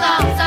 감.